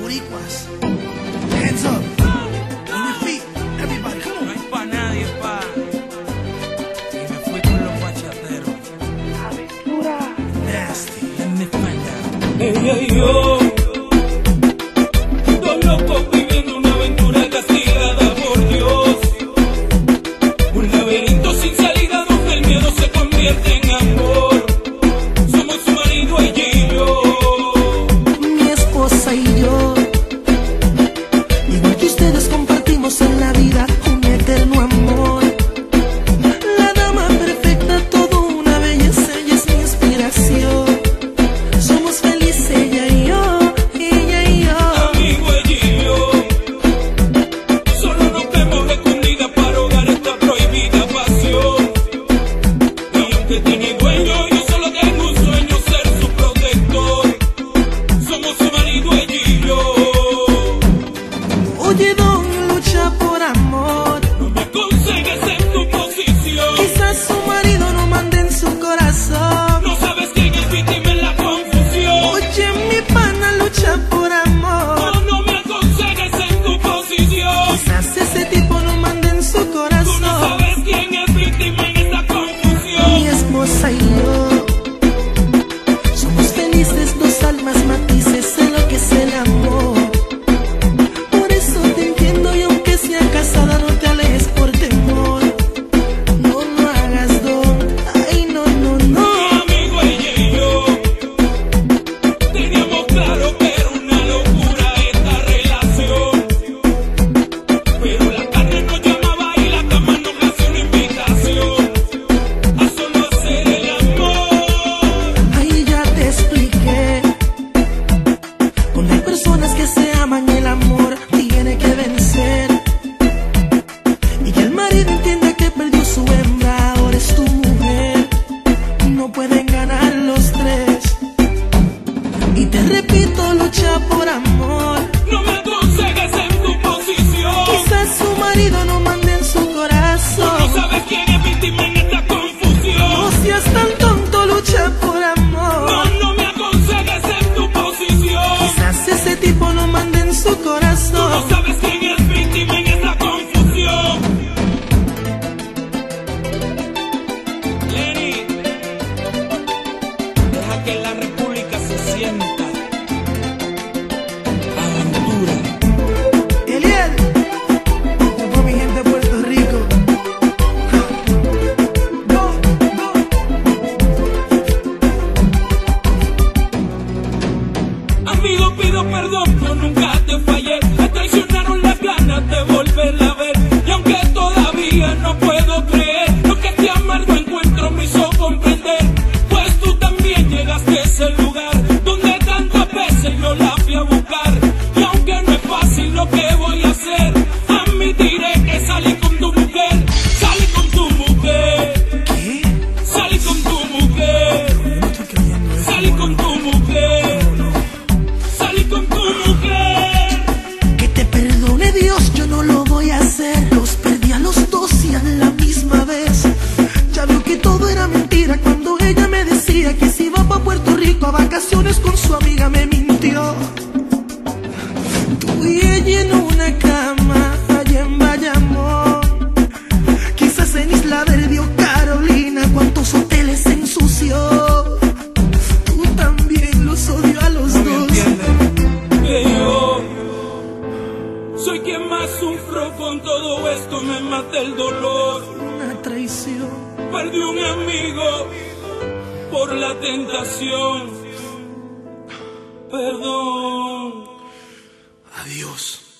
Boricuas, Hands up. On your feet, everybody. No es pa' nadie, pa. Y me fui con los machateros. Aventura. Nasty. Let me find out. Hey, yo. vida hay personas que se aman y el amor contigo pido perdón, yo nunca te fallé. Me traicionaron las ganas de volver la con todo esto me mata el dolor. Una traición. Perdí un amigo por la tentación. Perdón. Adiós.